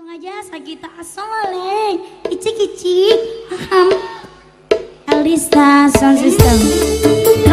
langsung aja Sagita Asoleng Icik-icik Paham? Elista Sound System Lagunya